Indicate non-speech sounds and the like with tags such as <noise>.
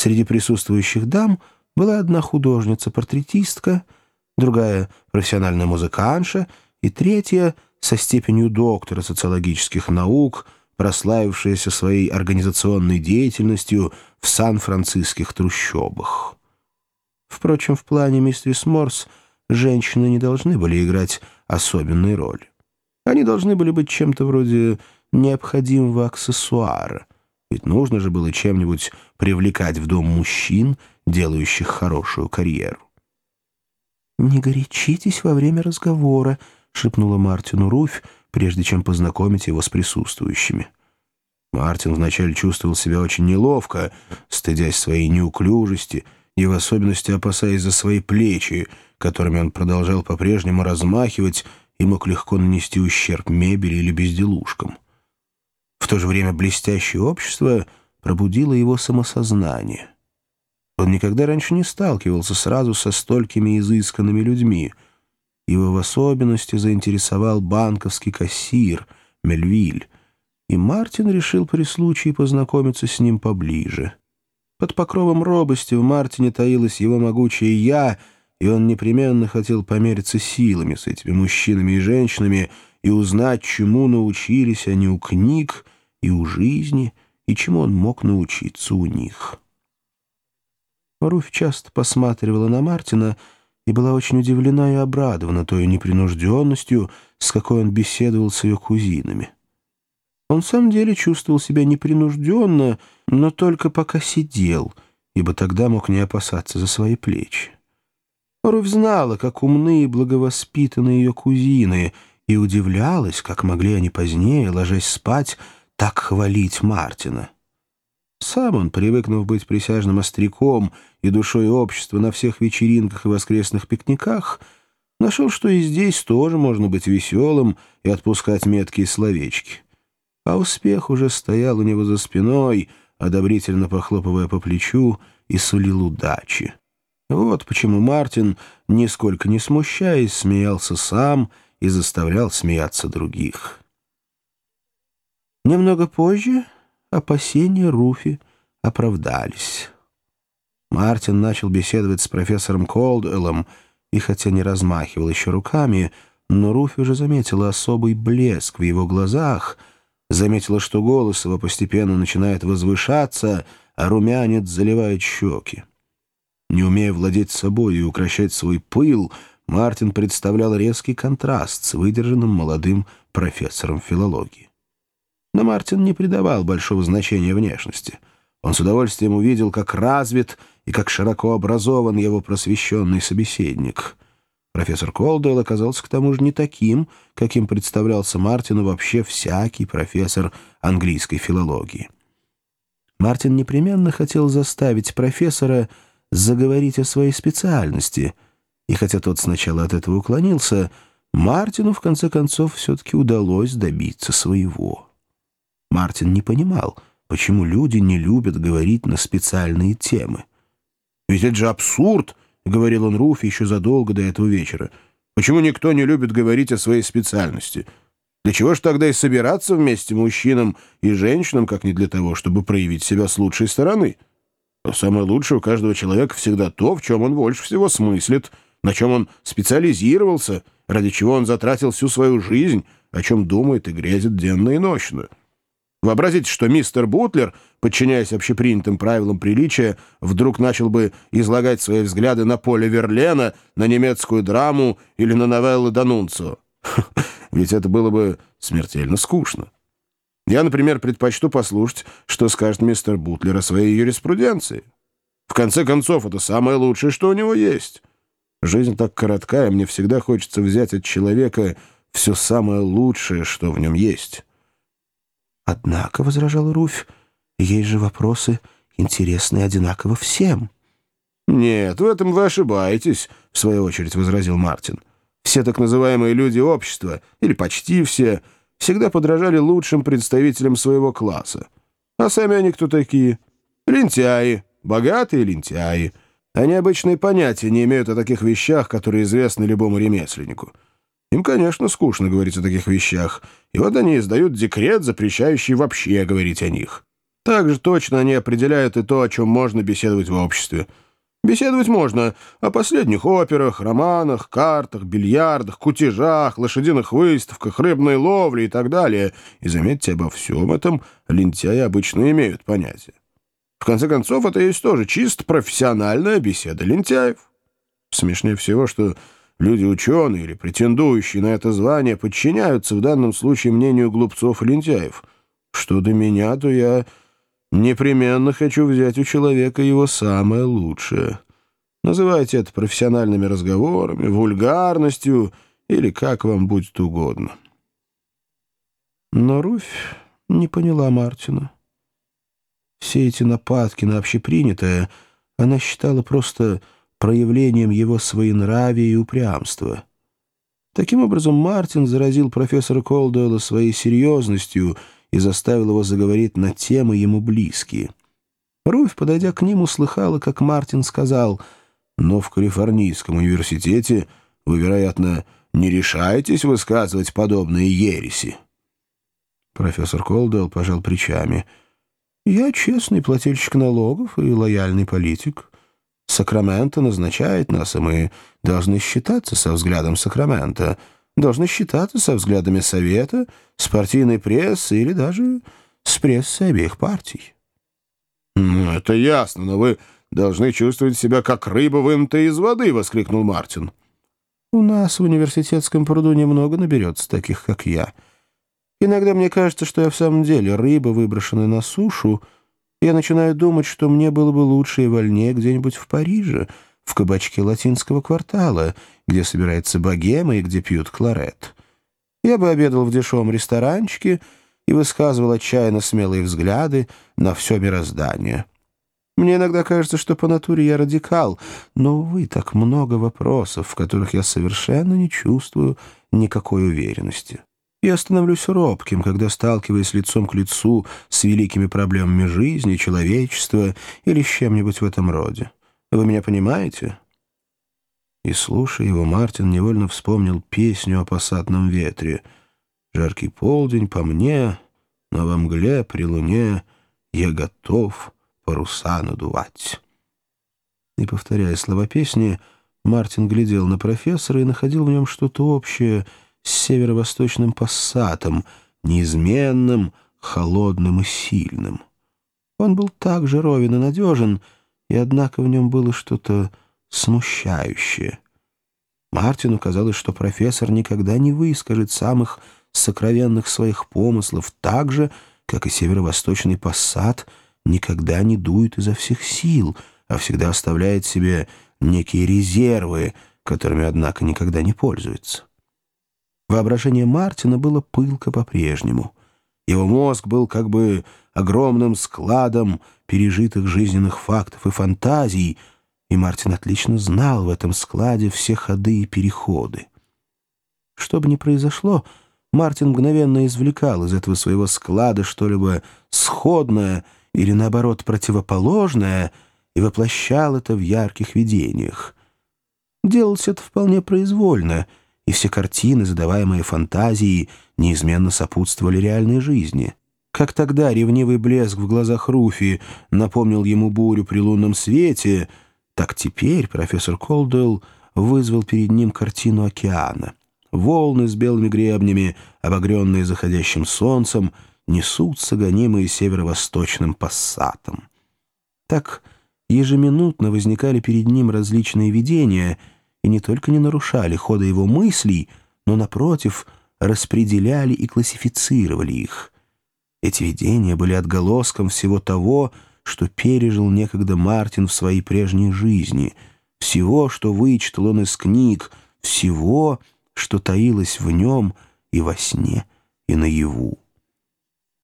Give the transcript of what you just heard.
Среди присутствующих дам была одна художница-портретистка, другая — профессиональная музыкантша и третья — со степенью доктора социологических наук, прославившаяся своей организационной деятельностью в сан-франциских трущобах. Впрочем, в плане мистерис Морс женщины не должны были играть особенной роли. Они должны были быть чем-то вроде необходимого аксессуара, ведь нужно же было чем-нибудь привлекать в дом мужчин, делающих хорошую карьеру. «Не горячитесь во время разговора», — шепнула Мартину Руфь, прежде чем познакомить его с присутствующими. Мартин вначале чувствовал себя очень неловко, стыдясь своей неуклюжести и в особенности опасаясь за свои плечи, которыми он продолжал по-прежнему размахивать и мог легко нанести ущерб мебели или безделушкам. То же время блестящее общество пробудило его самосознание. Он никогда раньше не сталкивался сразу со столькими изысканными людьми. Его в особенности заинтересовал банковский кассир Мельвиль, и Мартин решил при случае познакомиться с ним поближе. Под покровом робости в Мартине таилось его могучее «я», и он непременно хотел помериться силами с этими мужчинами и женщинами и узнать, чему научились они у книг и у жизни, и чему он мог научиться у них. Руфь часто посматривала на Мартина и была очень удивлена и обрадована той непринужденностью, с какой он беседовал с ее кузинами. Он в самом деле чувствовал себя непринужденно, но только пока сидел, ибо тогда мог не опасаться за свои плечи. Руфь знала, как умны и благовоспитаны ее кузины, и удивлялась, как могли они позднее, ложась спать, так хвалить Мартина. Сам он, привыкнув быть присяжным остряком и душой общества на всех вечеринках и воскресных пикниках, нашел, что и здесь тоже можно быть веселым и отпускать меткие словечки. А успех уже стоял у него за спиной, одобрительно похлопывая по плечу, и сулил удачи. Вот почему Мартин, нисколько не смущаясь, смеялся сам и заставлял смеяться других. Немного позже опасения Руфи оправдались. Мартин начал беседовать с профессором Колдуэллом, и хотя не размахивал еще руками, но Руфи уже заметила особый блеск в его глазах, заметила, что голос его постепенно начинает возвышаться, а румянец заливает щеки. Не умея владеть собой и укращать свой пыл, Мартин представлял резкий контраст с выдержанным молодым профессором филологии. Но Мартин не придавал большого значения внешности. Он с удовольствием увидел, как развит и как широко образован его просвещенный собеседник. Профессор Колдуэлл оказался к тому же не таким, каким представлялся Мартину вообще всякий профессор английской филологии. Мартин непременно хотел заставить профессора заговорить о своей специальности, и хотя тот сначала от этого уклонился, Мартину в конце концов все-таки удалось добиться своего. Мартин не понимал, почему люди не любят говорить на специальные темы. «Ведь это же абсурд!» — говорил он Руфи еще задолго до этого вечера. «Почему никто не любит говорить о своей специальности? Для чего же тогда и собираться вместе мужчинам и женщинам, как не для того, чтобы проявить себя с лучшей стороны?» Самое лучшее у каждого человека всегда то, в чем он больше всего смыслит, на чем он специализировался, ради чего он затратил всю свою жизнь, о чем думает и грезит денно и ночно. Вообразите, что мистер Бутлер, подчиняясь общепринятым правилам приличия, вдруг начал бы излагать свои взгляды на поле Верлена, на немецкую драму или на новеллы Данунцио. <laughs> Ведь это было бы смертельно скучно. Я, например, предпочту послушать, что скажет мистер Бутлер о своей юриспруденции. В конце концов, это самое лучшее, что у него есть. Жизнь так коротка, и мне всегда хочется взять от человека все самое лучшее, что в нем есть. Однако, — возражал Руфь, — есть же вопросы, интересные одинаково всем. «Нет, в этом вы ошибаетесь», — в свою очередь возразил Мартин. «Все так называемые люди общества, или почти все, — всегда подражали лучшим представителям своего класса. А сами они кто такие? Лентяи, богатые лентяи. Они обычные понятия не имеют о таких вещах, которые известны любому ремесленнику. Им, конечно, скучно говорить о таких вещах, и вот они издают декрет, запрещающий вообще говорить о них. Так же точно они определяют и то, о чем можно беседовать в обществе. Беседовать можно о последних операх, романах, картах, бильярдах, кутежах, лошадиных выставках, рыбной ловле и так далее. И заметьте, обо всем этом лентяи обычно имеют понятие. В конце концов, это есть тоже чисто профессиональная беседа лентяев. Смешнее всего, что люди ученые или претендующие на это звание подчиняются в данном случае мнению глупцов и лентяев. Что до меня, то я Непременно хочу взять у человека его самое лучшее. Называйте это профессиональными разговорами, вульгарностью или как вам будет угодно. Но Руфь не поняла Мартина. Все эти нападки на общепринятое она считала просто проявлением его своенравия и упрямства. Таким образом, Мартин заразил профессора Колдуэлла своей серьезностью — и заставил его заговорить на темы ему близкие. Руфь, подойдя к ним, услыхала, как Мартин сказал, «Но в Калифорнийском университете вы, вероятно, не решаетесь высказывать подобные ереси». Профессор Колдуэлл пожал плечами. «Я честный плательщик налогов и лояльный политик. Сакраменто назначает нас, и мы должны считаться со взглядом Сакрамента» должны считаться со взглядами Совета, с партийной прессы или даже с прессой обеих партий. «Ну, это ясно, но вы должны чувствовать себя как рыба, вымытая из воды!» — воскликнул Мартин. «У нас в университетском пруду немного наберется таких, как я. Иногда мне кажется, что я в самом деле рыба, выброшенная на сушу, я начинаю думать, что мне было бы лучше и вольнее где-нибудь в Париже, в кабачке латинского квартала, где собирается богема и где пьют кларет. Я бы обедал в дешевом ресторанчике и высказывал отчаянно смелые взгляды на все мироздание. Мне иногда кажется, что по натуре я радикал, но, увы, так много вопросов, в которых я совершенно не чувствую никакой уверенности. Я становлюсь робким, когда сталкиваюсь лицом к лицу с великими проблемами жизни, человечества или с чем-нибудь в этом роде. Вы меня понимаете?» И, слушая его, Мартин невольно вспомнил песню о посадном ветре. «Жаркий полдень по мне, но во мгле при луне я готов паруса надувать». И, повторяя слова песни, Мартин глядел на профессора и находил в нем что-то общее с северо-восточным пассатом, неизменным, холодным и сильным. Он был так же ровен и надежен, и однако в нем было что-то смущающее. Мартину казалось, что профессор никогда не выскажет самых сокровенных своих помыслов так же, как и северо-восточный пассат никогда не дует изо всех сил, а всегда оставляет себе некие резервы, которыми, однако, никогда не пользуется. Воображение Мартина было пылко по-прежнему. Его мозг был как бы огромным складом пережитых жизненных фактов и фантазий, и Мартин отлично знал в этом складе все ходы и переходы. Что бы ни произошло, Мартин мгновенно извлекал из этого своего склада что-либо сходное или, наоборот, противоположное и воплощал это в ярких видениях. Делалось это вполне произвольно, и все картины, задаваемые фантазией, неизменно сопутствовали реальной жизни. Как тогда ревнивый блеск в глазах Руфи напомнил ему бурю при лунном свете, так теперь профессор Колдуэлл вызвал перед ним картину океана. Волны с белыми гребнями, обогренные заходящим солнцем, несутся, гонимые северо-восточным пассатом. Так ежеминутно возникали перед ним различные видения и не только не нарушали хода его мыслей, но, напротив, распределяли и классифицировали их — эти видения были отголоском всего того, что пережил некогда Мартин в своей прежней жизни, всего, что вычитал он из книг, всего, что таилось в нем и во сне, и наяву.